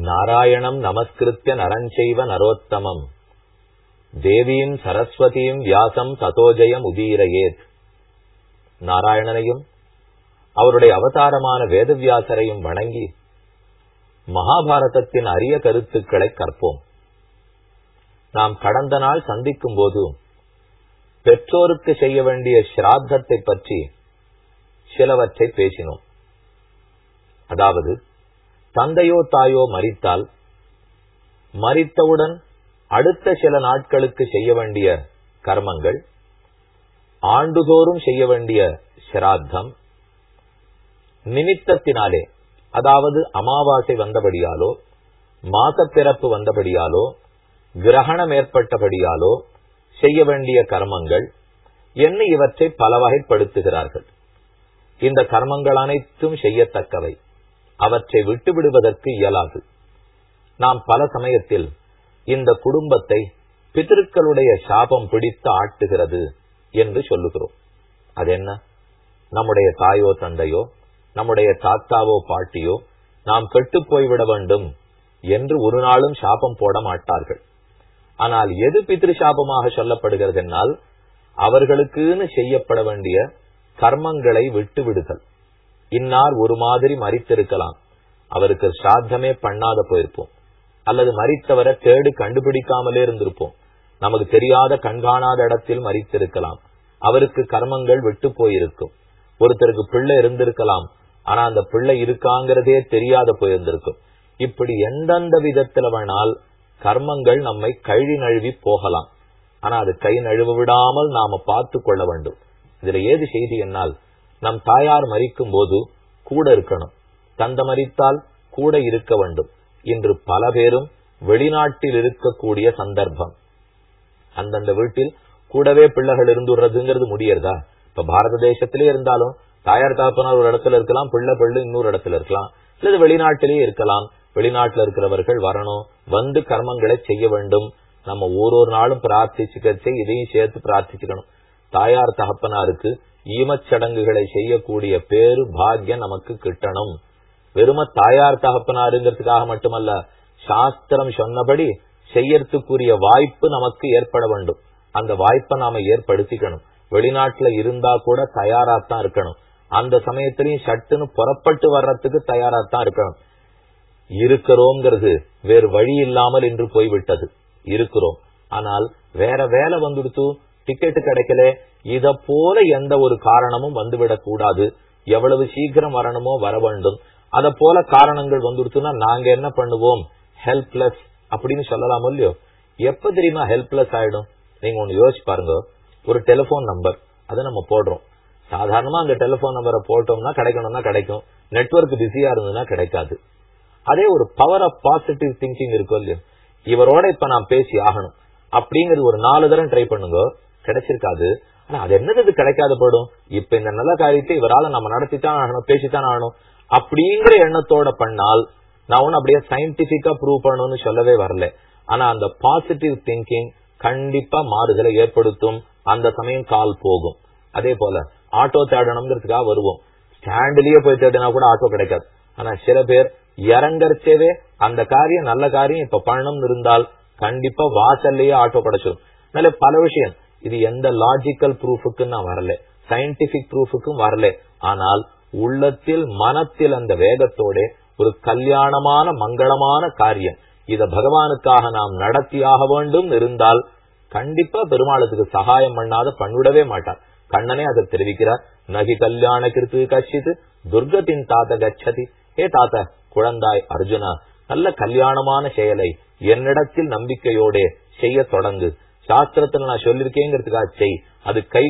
நாராயணம் நமஸ்கிருத்திய நரஞ்செய்வ நரோத்தமம். தேவியும் சரஸ்வதியும் வியாசம் ததோஜயம் உதீரையேத். நாராயணனையும் அவருடைய அவதாரமான வேதவியாசரையும் வணங்கி மகாபாரதத்தின் அரிய கருத்துக்களை கற்போம். நாம் கடந்த நாள் சந்திக்கும் போது பெற்றோருக்கு செய்ய வேண்டிய ஸ்ராத்தத்தை பற்றி சிலவற்றை பேசினோம். அதாவது தந்தையோ தாயோ மறித்தால் மறித்தவுடன் அடுத்த சில நாட்களுக்கு செய்ய வேண்டிய கர்மங்கள் ஆண்டுதோறும் செய்ய வேண்டிய சிராத்தம் நிமித்தத்தினாலே அதாவது அமாவாசை வந்தபடியாலோ மாசப்பிறப்பு வந்தபடியாலோ கிரகணம் ஏற்பட்டபடியாலோ செய்ய வேண்டிய கர்மங்கள் என்ன இவற்றை பல வகைப்படுத்துகிறார்கள் இந்த கர்மங்கள் அனைத்தும் செய்யத்தக்கவை. அவற்றை விட்டு விடுவதற்கு இயலாது. நாம் பல சமயத்தில் இந்த குடும்பத்தை பித்திருக்களுடைய சாபம் பிடித்து ஆட்டுகிறது என்று சொல்லுகிறோம். அது என்ன நம்முடைய தாயோ தந்தையோ நம்முடைய தாத்தாவோ பாட்டியோ நாம் கெட்டு போய்விட வேண்டும் என்று ஒரு நாளும் சாபம் போட மாட்டார்கள். ஆனால் எது பித்ரு சாபமாக சொல்லப்படுகிறது என்னால் அவர்களுக்குன்னு செய்யப்பட வேண்டிய கர்மங்களை விட்டு விடுதல் இன்னார் ஒரு மாதிரி மறித்திருக்கலாம். அவருக்கு சாத்தமே பண்ணாத போயிருப்போம். அல்லது மறித்தவரை தேடு கண்டுபிடிக்காமலே இருந்திருப்போம். நமக்கு தெரியாத கண்காணாத இடத்தில் மறித்திருக்கலாம். அவருக்கு கர்மங்கள் விட்டு போயிருக்கும். ஒருத்தருக்கு பிள்ளை இருந்திருக்கலாம். ஆனா அந்த பிள்ளை இருக்காங்கிறதே தெரியாத போயிருந்திருக்கும். இப்படி எந்தெந்த விதத்துல வேணால் கர்மங்கள் நம்மை கழி நழுவி போகலாம். ஆனா அது கை நழுவ விடாமல் நாம பார்த்து கொள்ள வேண்டும். இதுல ஏது செய்தி என்னால் நம் தாயார் மறிக்கும் போது கூட இருக்கணும். தந்த மறித்தால் கூட இருக்க வேண்டும் இன்று பல பேரும் வெளிநாட்டில் இருக்கக்கூடிய சந்தர்ப்பம். அந்தந்த வீட்டில் கூடவே பிள்ளைகள் இருந்துடுறதுங்கிறது முடியறதா? இப்ப பாரத தேசத்திலே இருந்தாலும் தாயார் தாப்பனார் ஒரு இடத்துல இருக்கலாம் பிள்ளை பிள்ளை இன்னொரு இடத்துல இருக்கலாம். அல்லது வெளிநாட்டிலேயே இருக்கலாம். வெளிநாட்டுல இருக்கிறவர்கள் வரணும் வந்து கர்மங்களை செய்ய வேண்டும். நம்ம ஒரு நாளும் பிரார்த்திச்சுக்கச்சே இதையும் சேர்த்து பிரார்த்திச்சுக்கணும். தாயார் தகப்பனாருக்கு ஈமச்சடங்குகளை செய்யக்கூடிய பேரு பாக்யம் நமக்கு கிட்டணும். வெறும தாயார் தகப்பனாருங்கிறதுக்காக மட்டுமல்ல சாஸ்திரம் சொன்னபடி செய்யறதுக்குரிய வாய்ப்பு நமக்கு ஏற்பட வேண்டும். அந்த வாய்ப்பை நாம ஏற்படுத்திக்கணும். வெளிநாட்டுல இருந்தா கூட தயாராத்தான் இருக்கணும். அந்த சமயத்திலையும் சட்டுன்னு புறப்பட்டு வர்றதுக்கு தயாராத்தான் இருக்கணும். இருக்கிறோங்கிறது வேறு வழி இல்லாமல் என்று போய்விட்டது. இருக்கிறோம். ஆனால் வேற வேலை வந்துடுத்து டிக்கெட் கிடைக்கல இத போல எந்த ஒரு காரணமும் வந்துவிடக் கூடாது. எவ்வளவு சீக்கிரம் வரணுமோ வர வேண்டும். அத போல காரணங்கள் வந்துடுச்சுன்னா நாங்க என்ன பண்ணுவோம்? ஹெல்ப்லெஸ் அப்படின்னு சொல்லலாம் இல்லையோ? எப்ப தெரியுமா ஹெல்ப்லெஸ் ஆயிடும்? நீங்க ஒண்ணு யோசிச்சு பாருங்க. ஒரு டெலிபோன் நம்பர் அதை நம்ம போடுறோம். சாதாரணமா அந்த டெலிபோன் நம்பரை போட்டோம்னா கிடைக்கணும்னா கிடைக்கும். நெட்ஒர்க் பிஸியா இருந்ததுன்னா கிடைக்காது. அதே ஒரு பவர் ஆஃப் பாசிட்டிவ் திங்கிங் இருக்கும் இல்லையோ? இவரோட இப்ப நான் பேசி ஆகணும். அப்படிங்கிறது ஒரு நாலு தரம் ட்ரை பண்ணுங்க. கிடைச்சிருக்காது. ஆனா அது என்னது கிடைக்காத போயிடும்? இப்ப இந்த நல்ல காரியத்தை இவரால நம்ம நடத்தித்தான் ஆகணும் பேசித்தான் ஆகணும். அப்படிங்கிற எண்ணத்தோட பண்ணால் நான் ஒன்னும் அப்படியே சயின்டிபிக்கா ப்ரூவ் பண்ணணும்னு சொல்லவே வரல. ஆனா அந்த பாசிட்டிவ் திங்கிங் கண்டிப்பா மாறுதலை ஏற்படுத்தும். அந்த சமயம் கால் போகும். அதே போல ஆட்டோ தேடணுங்கிறதுக்காக வருவோம். ஸ்டாண்ட்லயே போய் தேடினா கூட ஆட்டோ கிடைக்காது. ஆனா சில பேர் இறங்கறச்சேவே அந்த காரியம் நல்ல காரியம் இப்ப பண்ணணும்னு இருந்தால் கண்டிப்பா வாசல்லையே ஆட்டோ கிடைச்சிடும் அதனால பல விஷயம். இது எந்த லாஜிக்கல் ப்ரூஃபுக்கு நான் வரல. சயின்டிபிக் ப்ரூஃபுக்கும் வரல. ஆனால் உள்ளத்தில் மனத்தில் அந்த வேகத்தோட ஒரு கல்யாணமான மங்களமான காரியம். இத பகவானுக்காக நாம் நடத்தியாக வேண்டும் இருந்தால் கண்டிப்பா பெருமாளுக்கு சகாயம் பண்ணாத பண்ணிவிடவே மாட்டார். கண்ணனே அதை தெரிவிக்கிறார். நகி கல்யாண கிருத்து கட்சித்து துர்கத்தின் தாத்த கச்சதி. ஏ தாத்த குழந்தாய் அர்ஜுனா நல்ல கல்யாணமான செயலை என்னிடத்தில் நம்பிக்கையோட செய்ய தொடங்கு. சாஸ்திரத்துல நான் சொல்லிருக்கேங்கிறதுக்காக செய். அது கை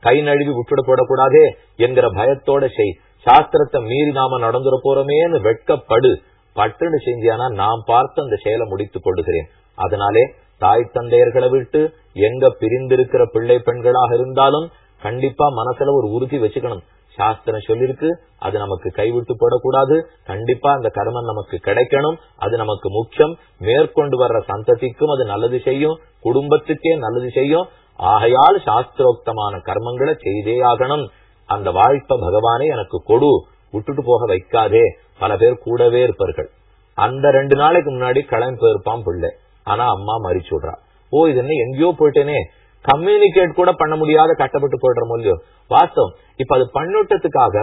கை நழுவி விட்டுட போடக்கூடாதே என்கிற பயத்தோட செய். சாஸ்திரத்தை மீறி நாம நடந்துட போறோமேன்னு வெட்கப்படு. பட்டுன்னு செஞ்சியானா நாம் பார்த்து அந்த செயலை முடித்துக் கொள்ளுகிறேன். அதனாலே தாய் தந்தையர்களை விட்டு எங்க பிரிந்திருக்கிற பிள்ளை பெண்களாக இருந்தாலும் கண்டிப்பா மனசுல ஒரு உறுதி வச்சுக்கணும். சாஸ்திரம் சொல்லிருக்கு அது நமக்கு கைவிட்டு போடக்கூடாது. கண்டிப்பா அந்த கர்மம் நமக்கு கிடைக்கணும் அது நமக்கு முக்கியம். மேற்கொண்டு வர்ற சந்ததிக்கும் அது நல்லது செய்யும் குடும்பத்துக்கே நல்லது செய்யும். ஆகையால் சாஸ்திரோக்தமான கர்மங்களை செய்தே ஆகணும். அந்த வாய்ப்பை பகவானே எனக்கு கொடு விட்டுட்டு போக வைக்காதே. பல பேர் கூடவே இருப்பார்கள். அந்த ரெண்டு நாளைக்கு முன்னாடி கிளம்பி போயிருப்பான் பிள்ளை. ஆனா அம்மா மறிச்சு விடுறா. ஓ இது என்ன எங்கேயோ போயிட்டேனே. கம்யூனிகேட் கூட பண்ண முடியாத கட்டப்பட்டு போடுறோம் இல்லையோ வாஸ்தவம். இப்ப அது பண்ணிட்டதுக்காக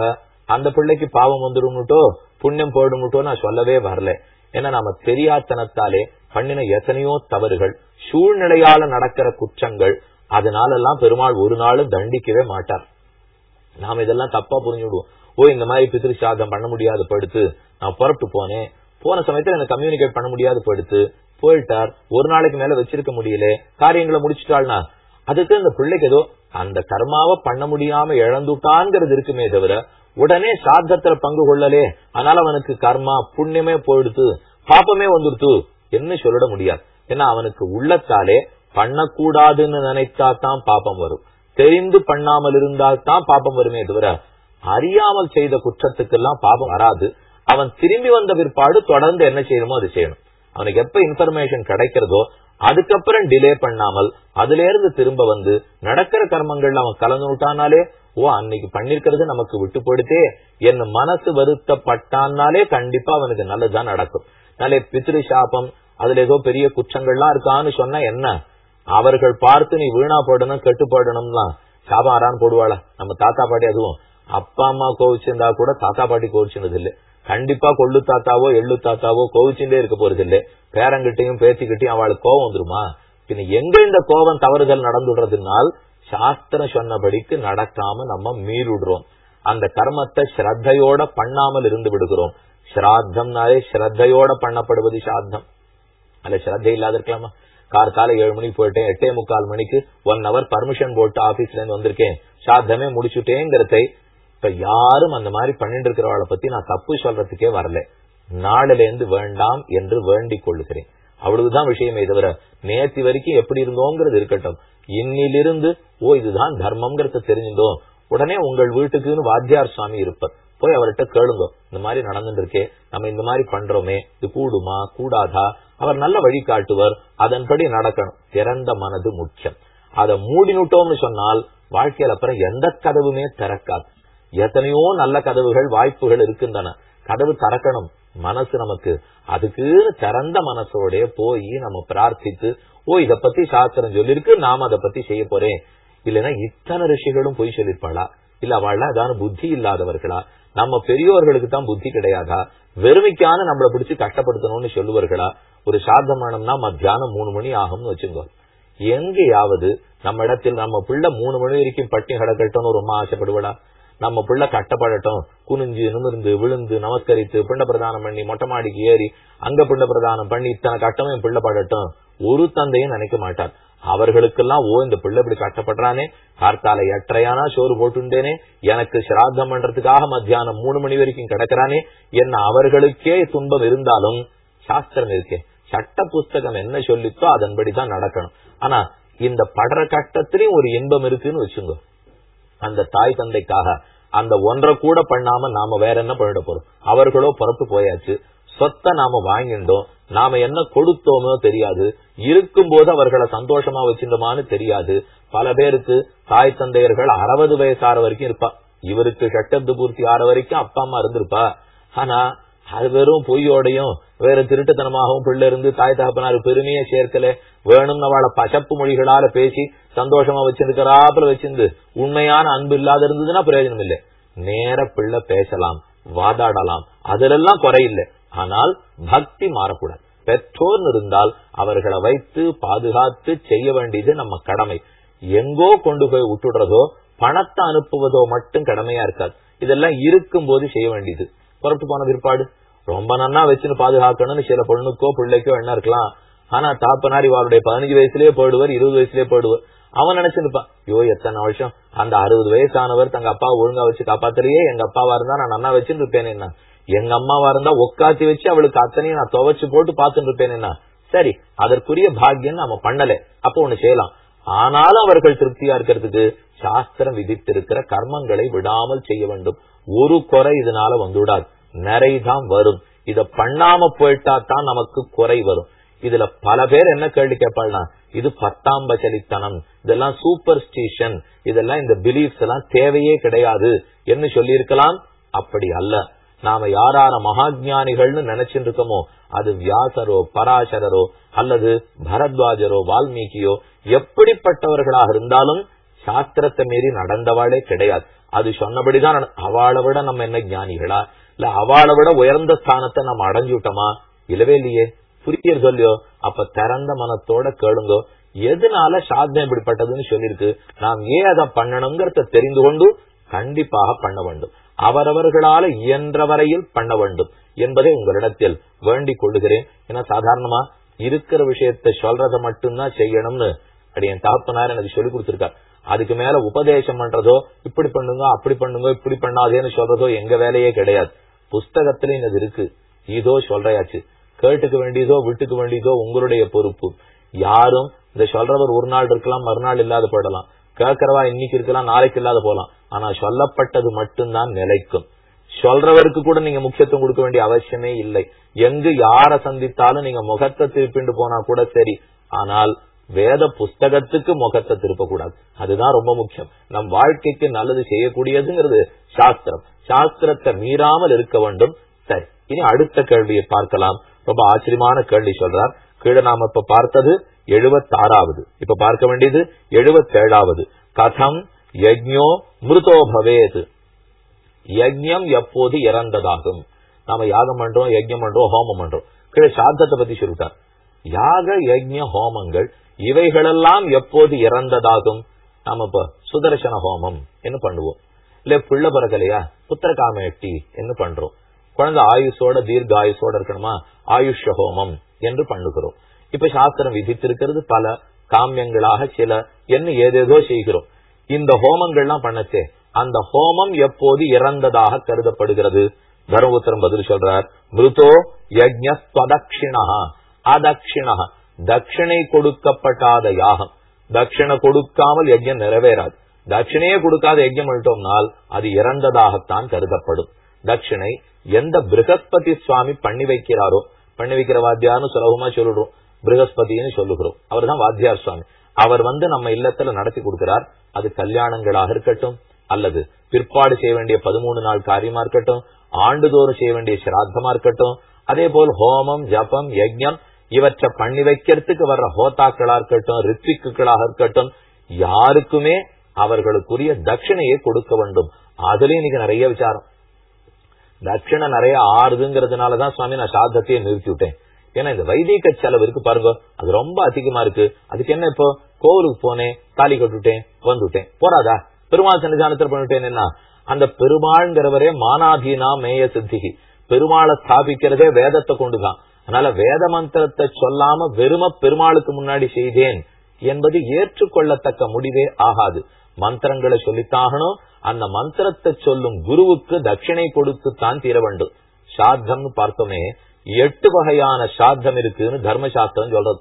அந்த பிள்ளைக்கு பாவம் வந்துடும்னுட்டோ புண்ணியம் போயிடும்னுட்டோ நான் சொல்லவே வரல. ஏன்னா நாம தெரியாத்தனத்தாலே பண்ணின எத்தனையோ தவறுகள் சூழ்நிலையால நடக்கிற குற்றங்கள் அதனால எல்லாம் பெருமாள் ஒரு நாளும் தண்டிக்கவே மாட்டார். நாம இதெல்லாம் தப்பா புரிஞ்சுடுவோம். ஓ இந்த மாதிரி பித்திரு சாதம் பண்ண முடியாது படுத்து. நான் புறப்பட்டு போனேன். போன சமயத்துல எனக்கு கம்யூனிகேட் பண்ண முடியாது படுத்து. போயிட்டார். ஒரு நாளைக்கு மேல வச்சிருக்க முடியல. காரியங்களை முடிச்சுட்டாள்னா அதுக்கு இந்த பிள்ளைக்கு ஏதோ அந்த கர்மாவை பண்ண முடியாம இழந்துட்டான்ங்கிறது இருக்குமே தவிர உடனே சாத்தத்துல பங்கு கொள்ளலே. அதனால அவனுக்கு கர்மா புண்ணியமே போயிடுத்து பாப்பமே வந்துடுத்து என்ன சொல்லிட முடியாது. ஏன்னா அவனுக்கு உள்ளத்தாலே பண்ணக்கூடாதுன்னு நினைத்தா தான் பாப்பம் வரும். தெரிந்து பண்ணாமல் இருந்தால் தான் பாப்பம் வருமே தவிர அறியாமல் செய்த குற்றத்துக்கெல்லாம் பாபம் வராது. அவன் திரும்பி வந்த பிற்பாடு தொடர்ந்து என்ன செய்யணுமோ அது செய்யணும். அவனுக்கு எப்ப இன்ஃபர்மேஷன் கிடைக்கிறதோ அதுக்கப்புறம் டிலே பண்ணாமல் அதுல இருந்து திரும்ப வந்து நடக்கிற கர்மங்கள்ல அவன் கலந்து விட்டானாலே ஓ அன்னைக்கு பண்ணிருக்கிறது நமக்கு விட்டு போயிடுதே என் மனசு வருத்தப்பட்டான்னாலே கண்டிப்பா அவனுக்கு நல்லதுதான் நடக்கும். நாளே பித்ரு சாபம் அதுல ஏதோ பெரிய குற்றங்கள்லாம் இருக்கான்னு சொன்னா என்ன? அவர்கள் பார்த்து நீ வீணா போடணும் கெட்டு போடணும்லாம். சாபம் ஆறான்னு போடுவாளா? நம்ம தாத்தா பாட்டி அதுவும். அப்பா அம்மா கோவிச்சிருந்தா கூட தாத்தா பாட்டி கோவிச்சிருந்தது இல்ல கண்டிப்பா கொள்ளு தாத்தாவோ எள்ளு தாத்தாவோ கோவிச்சுட்டே இருக்க போறது இல்ல பேரங்கிட்டையும் பேத்திக்கிட்டையும் அவளுக்கு கோவம் வந்துருமா? பின்ன எங்க இந்த கோபம் தவறுதல் நடந்துடுறதுனால் சாஸ்திரம் சொன்னபடிக்கு நடக்காம நம்ம மீறிடுறோம் அந்த கர்மத்தை ஸ்ரத்தையோட பண்ணாமல் இருந்து விடுகிறோம். ஸ்ராத்தம்னாலே ஸ்ரத்தையோட பண்ணப்படுவது சாத்தம் அல்ல ஸ்ரத்தை இல்லாத இருக்கலாமா கார் காலை ஏழு மணிக்கு போயிட்டேன். எட்டே முக்கால் மணிக்கு ஒன் ஹவர் பர்மிஷன் போட்டு ஆபீஸ்ல இருந்து வந்திருக்கேன். சாத்தமே முடிச்சுட்டேங்கிறதை இப்ப யாரும் அந்த மாதிரி பண்ணிட்டு இருக்கிறவளை பத்தி நான் தப்பு சொல்றதுக்கே வரல. நாளில இருந்து வேண்டாம் என்று வேண்டிக் கொள்ளுகிறேன். அவ்வளவுதான் விஷயமே தவிர நேத்தி வரைக்கும் எப்படி இருந்தோங்கிறது இருக்கட்டும். இன்னிலிருந்து ஓ இதுதான் தர்மம்ங்கிறத தெரிஞ்சிருந்தோம் உடனே உங்கள் வீட்டுக்குன்னு வாத்தியார் சுவாமி இருப்பார். போய் அவர்கிட்ட கேளுங்க. இந்த மாதிரி நடந்துட்டு இருக்கே நம்ம இந்த மாதிரி பண்றோமே. இது கூடுமா? கூடாதா? அவர் நல்ல வழி காட்டுவர். அதன்படி நடக்கணும். திறந்த மனது முக்கியம். அதை மூடினுட்டோம்னு சொன்னால் வாழ்க்கையில அப்புறம் எந்த கதவுமே திறக்காது. எத்தனையோ நல்ல கதவுகள் வாய்ப்புகள் இருக்கின்றன. கதவு திறக்கணும். மனசு நமக்கு அதுக்கு திறந்த மனசோட போய் நம்ம பிரார்த்தித்து ஓ இத பத்தி சாஸ்திரம் சொல்லிருக்கு நாம அதை பத்தி செய்ய போறேன். இல்லைன்னா இத்தனை ரிஷிகளும் பொய் சொல்லிருப்பாளா இல்ல அவள் அதான புத்தி இல்லாதவர்களா? நம்ம பெரியோர்களுக்கு தான் புத்தி கிடையாதா? வெறுமைக்கான நம்மள பிடிச்சு கஷ்டப்படுத்தணும்னு சொல்லுவார்களா? ஒரு சாதமானம்னா மத்தியானம் மூணு மணி ஆகும்னு வச்சுங்க எங்கேயாவது நம்ம இடத்தில் நம்ம பிள்ளை மூணு மணி வரைக்கும் பட்டி கிடக்கட்டும்னு ரொம்ப ஆசைப்படுவடா நம்ம பிள்ளை கட்டப்படட்டும். குனிஞ்சு நிமிர்ந்து விழுந்து நமஸ்கரித்து பிண்ட பிரதானம் பண்ணி மொட்டை மாடிக்கு ஏறி அங்க பிண்ட பிரதானம் பண்ணி இத்தனை கட்டமும் என் பிள்ளை படட்டும். ஒரு தந்தையும் நினைக்க மாட்டார். அவர்களுக்கெல்லாம் ஓ இந்த பிள்ளை இப்படி கட்டப்படுறானே? கார்த்தால எட்டரையானா சோறு போட்டுண்டேனே? எனக்கு சிராத்தம் பண்றதுக்காக மத்தியானம் மூணு மணி வரைக்கும் கிடக்கிறானே? என்ன அவர்களுக்கே துன்பம் இருந்தாலும் சாஸ்திரம் இருக்கே சட்ட புஸ்தகம் என்ன சொல்லித்தோ அதன்படிதான் நடக்கணும். ஆனா இந்த படுற கட்டத்திலையும் ஒரு இன்பம் இருக்குன்னு வச்சுங்க. அந்த தாய் தந்தைக்காக அந்த ஒன்றை கூட பண்ணாம நாம வேற என்ன பண்ணிட போறோம்? அவர்களோ புறத்து போயாச்சு. சொத்தை நாம வாங்கிட்டோம் நாம என்ன கொடுத்தோமோ தெரியாது. இருக்கும் போது அவர்களை சந்தோஷமா வச்சிருந்தோமான்னு தெரியாது. பல பேருக்கு தாய் தந்தையர்கள் அறுபது வயசு ஆற வரைக்கும் இருப்பா. இவருக்கு சட்டத்து பூர்த்தி ஆற வரைக்கும் அப்பா அம்மா இருந்திருப்பா. ஆனா அது வெறும் பொய்யோடையும் வேற திருட்டுத்தனமாகவும் பிள்ளை இருந்து தாய் தகப்பனாரு பெருமையை சேர்க்கல. வேணும்னு அவளை பசப்பு மொழிகளால பேசி சந்தோஷமா வச்சிருக்கிறாப்புல வச்சிருந்து உண்மையான அன்பு இல்லாத இருந்ததுன்னா பிரயோஜனம் இல்லை நேர பிள்ளை பேசலாம் வாதாடலாம் அதிலெல்லாம் குறையில்லை ஆனால் பக்தி மாறக்கூடாது. பெற்றோர் இருந்தால் அவர்களை வைத்து பாதுகாத்து செய்ய வேண்டியது நம்ம கடமை. எங்கோ கொண்டு போய் விட்டுடுறதோ பணத்தை அனுப்புவதோ மட்டும் கடமையா இருக்காது. இதெல்லாம் இருக்கும் போது செய்ய வேண்டியது. புறப்பட்டு போன பிற்பாடு ரொம்ப நன்னா வச்சுன்னு பாதுகாக்கணும்னு சில பொண்ணுக்கோ பிள்ளைக்கோ என்ன இருக்கலாம். ஆனா தாப்பனார் இவருடைய பதினஞ்சு வயசுலயே போயிடுவார் இருபது வயசுலயே போயிடுவார். அவன் நினைச்சிருப்பான் ஐயோ எத்தனை வருஷம்? அந்த அறுபது வயசானவர் தங்க அப்பா ஒழுங்கா வச்சு காப்பாத்துறையே எங்க அப்பாவா இருந்தா நான் நன்னா வச்சுட்டு இருப்பேன் என்ன? எங்க அம்மாவா இருந்தா உக்காத்தி வச்சு அவளுக்கு அத்தனையும் நான் துவைச்சு போட்டு பாத்துட்டு இருப்பேன் என்ன? சரி அதற்குரிய பாக்கியம் நம்ம பண்ணல. அப்போ ஒண்ணு செய்யலாம். ஆனாலும் அவர்கள் திருப்தியா இருக்கிறதுக்கு சாஸ்திரம் விதித்திருக்கிற கர்மங்களை விடாமல் செய்ய வேண்டும். ஒரு குறை இதனால வந்துவிடாது. நிறைதான் வரும். இத பண்ணாம போயிட்டா தான் நமக்கு குறை வரும். இதுல பல பேர் என்ன கேள்வி கேட்பாள்னா இது பத்தாம் பச்சலித்தனம் இதெல்லாம் சூப்பர் ஸ்டேஷன் இதெல்லாம் இந்த பிலீஃப்ஸ் எல்லாம் தேவையே கிடையாது என்ன சொல்லியிருக்கலாம். அப்படி அல்ல. நாம யாரார மகாஜானிகள்னு நினைச்சிட்டு இருக்கோமோ அது வியாசரோ பராசரரோ அல்லது பரத்வாஜரோ வால்மீகியோ எப்படிப்பட்டவர்களாக இருந்தாலும் சாஸ்திரத்தை மீறி நடந்தவாளே கிடையாது. அது சொன்னபடிதான் அவளை விட நம்ம என்ன ஞானிகளா? இல்ல அவளை விட உயர்ந்த ஸ்தானத்தை நம்ம அடைஞ்சுட்டோமா இல்லவே இல்லையே. புரிய சொல்லியோ? அப்ப திறந்த மனத்தோட கேளுங்கோ. எதனால சாதனை இப்படிப்பட்டதுன்னு சொல்லிருக்கு நாம் ஏன் அதை பண்ணணுங்கிறத தெரிந்து கொண்டு கண்டிப்பாக பண்ண வேண்டும். அவரவர்களால இயன்ற வரையில் பண்ண வேண்டும் என்பதை உங்களிடத்தில் வேண்டிக் கொள்ளுகிறேன். ஏன்னா சாதாரணமா இருக்கிற விஷயத்தை சொல்றதை மட்டும்தான் செய்யணும்னு அப்படி என் தாப்பனார் எனக்கு சொல்லி கொடுத்திருக்கார். அதுக்கு மேல உபதேசம் பண்றதோ இப்படி பண்ணுங்க அப்படி பண்ணுங்க இப்படி பண்ணாதேன்னு சொல்றதோ எங்க வேலையே கிடையாது. புஸ்தகத்திலையும் இது இருக்கு. இதோ சொல்றையாச்சு. கேட்டுக்க வேண்டியதோ விட்டுக்க வேண்டியதோ உங்களுடைய பொறுப்பு. யாரும் இந்த சொல்றவர் ஒரு நாள் இருக்கலாம் மறுநாள் இல்லாத போயிடலாம். கேட்கறவா இன்னைக்கு இருக்கலாம் நாளைக்கு இல்லாத போலாம் ஆனா சொல்லப்பட்டது மட்டும்தான் நிலைக்கும். சொல்றவருக்கு கூட நீங்க முக்கியத்துவம் கொடுக்க வேண்டிய அவசியமே இல்லை. எங்கு யார சந்தித்தாலும் நீங்க முகத்தை திருப்பிண்டு போனா கூட சரி. ஆனால் வேத புஸ்தகத்துக்கு முகத்தை திருப்பக்கூடாது. அதுதான் ரொம்ப முக்கியம். நம் வாழ்க்கைக்கு நல்லது செய்யக்கூடியதுங்கிறது சாஸ்திரம். சாஸ்திரத்தை மீறாமல் இருக்க வேண்டும். சரி இனி அடுத்த கேள்வியை பார்க்கலாம். ரொம்ப ஆச்சரியமான கேள்வி சொல்றார். கீழே நாம இப்ப பார்த்தது எழுபத்தாறாவது இப்ப பார்க்க வேண்டியது எழுபத்தேழாவது கதம் யஜ்யோ மிருதோ பவேத். யஜ்யம் எப்போது இறந்ததாகும்? நாம யாகம் பண்றோம் யஜ்யம் பண்றோம் ஹோமம் பண்றோம். கீழே சாத்தத்தை பத்தி சொல்லிட்டார். யாக யஜ்ய ஹோமங்கள் இவைகளெல்லாம் எப்போது இறந்ததாகும்? நாம இப்ப சுதர்சன ஹோமம் என்ன பண்ணுவோம்? இல்ல பிள்ளை பிறகலையா புத்திரகாமட்டி என்ன பண்றோம்? குழந்தை ஆயுஷோட தீர்க்க ஆயுஷோட இருக்கணுமா? ஆயுஷ ஹோமம் என்று பண்ணுகிறோம். இப்ப சாஸ்திரம் விதித்திருக்கிறது பல காமியங்களாக சில என்ன ஏதேதோ செய்கிறோம். இந்த ஹோமங்கள்லாம் பண்ணச்சே அந்த ஹோமம் எப்போது இறந்ததாக கருதப்படுகிறது? தர்மபுத்திரம் பதில் சொல்றார் மிருதோ யஜ்யஸ்வதக்ஷிணா அதக்ஷிணா தட்சிணை கொடுக்கப்பட்டாத யாகம். தட்சிணை கொடுக்காமல் யஜ்யம் நிறைவேறாது. தட்சிணையே கொடுக்காத யஜ்யம் பண்ணிட்டோம்னால் அது இறந்ததாகத்தான் கருதப்படும். தட்சிணை எந்த பிருகஸ்பதி சுவாமி பண்ணி வைக்கிறாரோ பண்ணி வைக்கிற வாத்தியார்னு சுலபமா சொல்லிடுறோம் பிருகஸ்பதினு சொல்லுகிறோம். அவர் தான் வாத்தியார் சுவாமி. அவர் வந்து நம்ம இல்லத்துல நடத்தி கொடுக்கிறார். அது கல்யாணங்களாக இருக்கட்டும் அல்லது பிற்பாடு செய்ய வேண்டிய பதிமூணு நாள் காரியமா இருக்கட்டும் ஆண்டுதோறும் செய்ய வேண்டிய சிராத்தமா இருக்கட்டும் அதே போல் ஹோமம் ஜபம் யஜ்யம் இவற்றை பண்ணி வைக்கிறதுக்கு வர்ற ஹோத்தாக்களா இருக்கட்டும் ரித்விக்குகளாக இருக்கட்டும் யாருக்குமே அவர்களுக்குரிய தட்சிணையை கொடுக்க வேண்டும். அதுலயும் இன்னைக்கு நிறைய விசாரம். தட்சிணை நிறைய ஆறுதுங்கிறதுனாலதான் சுவாமி நான் சாதத்தையே நிறுத்தி விட்டேன். ஏன்னா இந்த வைதிக செலவு இருக்கு பாருங்க அது ரொம்ப அதிகமா இருக்கு. அதுக்கு என்ன இப்போ? கோவிலுக்கு போனேன் தாலி கட்டுட்டேன் வந்துட்டேன். போறாதா? பெருமாள் சன்னிதானத்தில் பண்ணிட்டேன் என்ன? அந்த பெருமாள்ங்கிறவரே மானாதீனா மேய சித்திகி. பெருமாளை ஸ்தாபிக்கிறதே வேதத்தை கொண்டுதான். அதனால வேத மந்திரத்தை சொல்லாம வெறும பெருமாளுக்கு முன்னாடி செய்தேன் என்பது ஏற்றுக்கொள்ளத்தக்க முடிவே ஆகாது. மந்திரங்களை சொல்லித்தாகணும். அந்த மந்திரத்தை சொல்லும் குருவுக்கு தட்சிணை கொடுத்து தான் தீர வேண்டும். சாத்தம்னு பார்த்தோமே எட்டு வகையான சாத்தம் இருக்குன்னு தர்மசாஸ்திரம் சொல்றது.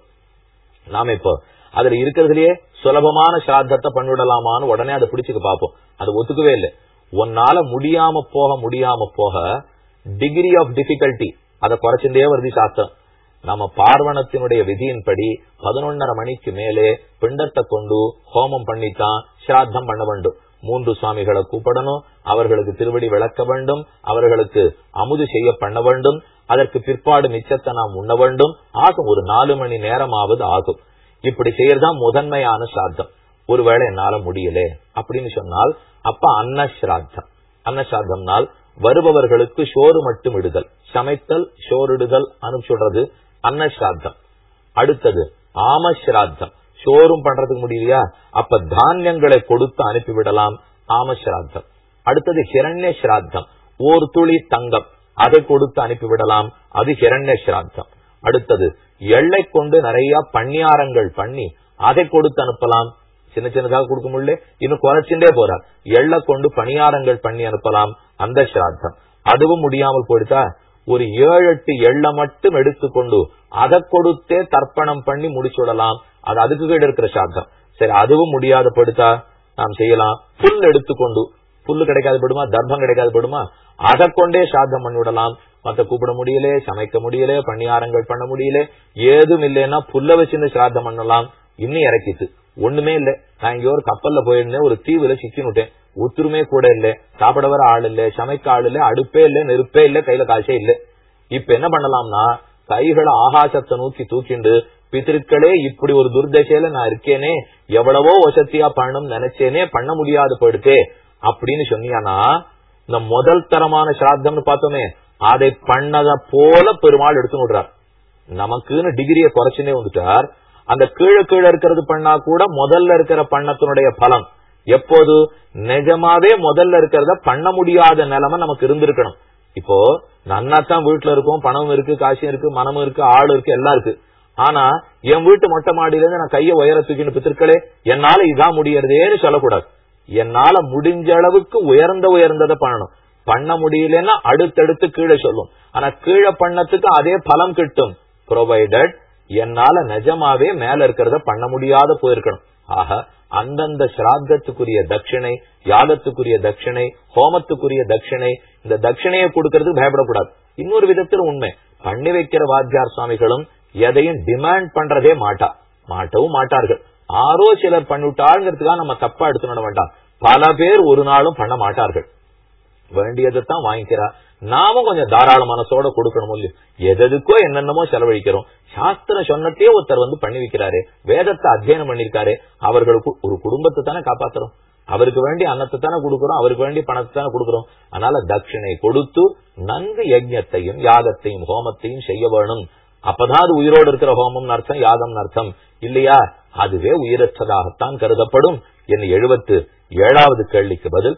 நாம இப்போ அதுல இருக்கிறதுலயே சுலபமான சாத்தத்தை பண்ணிவிடலாமான்னு உடனே அதை பிடிச்சுக்க பார்ப்போம். அது ஒத்துக்கவே இல்லை. உன்னால முடியாம போக முடியாம போக டிகிரி ஆஃப் டிபிகல்டி அதை குறைச்சுட்டே வருது சாஸ்திரம். நம்ம பார்வணத்தினுடைய விதியின்படி பதினொன்னரை மணிக்கு மேலே பிண்டத்தை கொண்டு ஹோமம் பண்ணித்தான் சிராத்தம் பண்ண வேண்டும். மூன்று சுவாமிகளை கூப்பிடணும் அவர்களுக்கு திருவடி விளக்க வேண்டும் அவர்களுக்கு அமுது செய்ய பண்ண வேண்டும் அதற்கு பிற்பாடு மிச்சத்தை நாம் உண்ண வேண்டும். ஆகும் ஒரு நாலு மணி நேரமாவது ஆகும். இப்படி செய்யறதுதான் முதன்மையான சிராத்தம் ஒருவேளை என்னால முடியலே அப்படின்னு சொன்னால் அப்ப அன்ன சிராத்தம் அன்ன வருபவர்களுக்கு சோறு மட்டும் இடுதல். சமைத்தல் சோறிடுதல் அனுப்பிச்சுடுறது அன்னசிராத்தம் அடுத்தது ஆமசிராத்தம் சோறும் பண்றதுக்கு முடியலையா? அப்ப தானியங்களை கொடுத்து அனுப்பிவிடலாம் ஆமசிராத்தம் அடுத்தது ஹிரண்ய சிராத்தம் ஒரு துளி தங்கம் அதை கொடுத்து அனுப்பிவிடலாம் அது ஹிரண்ய சிராத்தம் அடுத்தது எள்ளை கொண்டு நிறைய பணியாரங்கள் பண்ணி அதை கொடுத்து அனுப்பலாம். சின்ன சின்னதாக கொடுக்க முடியல இன்னும் குறைச்சுட்டே போறார். எள்ள கொண்டு பணியாரங்கள் பண்ணி அனுப்பலாம் அந்த சிராத்தம் அதுவும் முடியாமல் போயிடுச்சா ஒரு ஏழு எட்டு எள்ள மட்டும் எடுத்துக்கொண்டு அதை கொடுத்தே தர்ப்பணம் பண்ணி முடிச்சுடலாம். அது அதுக்கு கீழே இருக்கிற சாத்தம் சரி அதுவும் முடியாத படுத்தா நாம் செய்யலாம். புல் எடுத்துக்கொண்டு புல்லு கிடைக்காது படுமா? தர்ப்பம் கிடைக்காது படுமா? அதை கொண்டே சாத்தம் பண்ணிவிடலாம் மத்த கூப்பிட முடியல சமைக்க முடியல பணியாரங்கள் பண்ண முடியல ஏதும் இல்லைன்னா புல்ல வச்சிருந்து சிராதம் பண்ணலாம். இன்னும் இறக்கிட்டு. ஒண்ணுமே இல்ல. நான் இங்க ஒரு கப்பல்ல போயிருந்தேன் ஒரு தீவுல சிக்கினுட்டேன் ஒத்துருமே கூட இல்ல. சாப்பிட வர ஆள் இல்ல சமைக்க ஆள் இல்ல அடுப்பே இல்ல நெருப்பே இல்ல கையில காசே இல்ல. இப்ப என்ன பண்ணலாம்னா கைகளை ஆகாசத்தை நோக்கி தூக்கிண்டு பித்திருக்களே இப்படி ஒரு துர்தசையில நான் இருக்கேனே எவ்வளவோ வசதியா பண்ணணும் நினைச்சேனே பண்ண முடியாது போயிடுத்தே அப்படின்னு சொன்னியானா இந்த முதல் தரமான சிராத்தம்னு பார்த்தோமே அதை பண்ணத போல பெருமாள் எடுத்து விடுறார். நமக்குன்னு டிகிரிய குறைச்சுனே வந்துட்டார். அந்த கீழே கீழே இருக்கிறது பண்ணா கூட முதல்ல இருக்கிற பண்ணத்தினுடைய பலம். எப்போது? நிஜமாவே முதல்ல இருக்கிறத பண்ண முடியாத நிலைமை நமக்கு இருந்திருக்கணும். இப்போ நன்னாத்தான் வீட்டுல இருக்கும் பணமும் இருக்கு காசும் இருக்கு மனமும் இருக்கு ஆள் இருக்கு எல்லாம் இருக்கு. ஆனா என் வீட்டு மொட்டை மாடியில இருந்து நான் கைய உயர தூக்கின்னு பித்திருக்களே என்னால இதான் முடியறதேன்னு சொல்லக்கூடாது. என்னால முடிஞ்ச அளவுக்கு உயர்ந்த உயர்ந்ததை பண்ணணும். பண்ண முடியலன்னா அடுத்தடுத்து கீழே சொல்லும். ஆனா கீழே பண்ணத்துக்கு அதே பலம் கிட்டும். ப்ரொவைடட் என்னால நிஜமாவே மேல இருக்கிறத பண்ண முடியாத போயிருக்கணும். ஆக அந்தந்த ஸ்ராத்தத்துக்குரிய தட்சிணை யாகத்துக்குரிய தட்சிணை ஹோமத்துக்குரிய தட்சிணை இந்த தட்சிணையை கொடுக்கறதுக்கு பயப்படக்கூடாது. இன்னொரு விதத்தில் உண்மை. பண்ணி வைக்கிற வாத்தியார் சுவாமிகளும் எதையும் டிமாண்ட் பண்றதே மாட்டா. மாட்டவும் மாட்டார்கள். ஆரோ சிலர் பண்ணிவிட்டாங்கிறதுக்காக நம்ம தப்பா எடுத்துட வேண்டாம். பல பேர் ஒரு நாளும் பண்ண மாட்டார்கள். வேண்டியதைத்தான் வாங்கிக்கிறா. நாமும் கொஞ்சம் தாராள மனசோட கொடுக்கணும் இல்லையோ? எதுக்கோ என்னென்னமோ செலவழிக்கிறோம். சாஸ்திரம் சொன்னத்தையே ஒருத்தர் வந்து பண்ணி வைக்கிறாரு. வேதத்தை அத்தியனம் பண்ணிருக்காரு அவர்களுக்கு ஒரு குடும்பத்தை தானே காப்பாத்துறோம். அவருக்கு வேண்டி அன்னத்தை தானே கொடுக்கிறோம். அவருக்கு வேண்டி பணத்தை தானே கொடுக்கிறோம். அதனால தட்சிணை கொடுத்து நன்கு யஜ்யத்தையும் யாகத்தையும் ஹோமத்தையும் செய்ய வேணும். அப்பதான் அது உயிரோடு இருக்கிற ஹோமம் அர்த்தம் யாகம் அர்த்தம். இல்லையா? அதுவே உயிரற்றதாகத்தான் கருதப்படும். என் எழுபத்து ஏழாவது கேள்விக்கு பதில்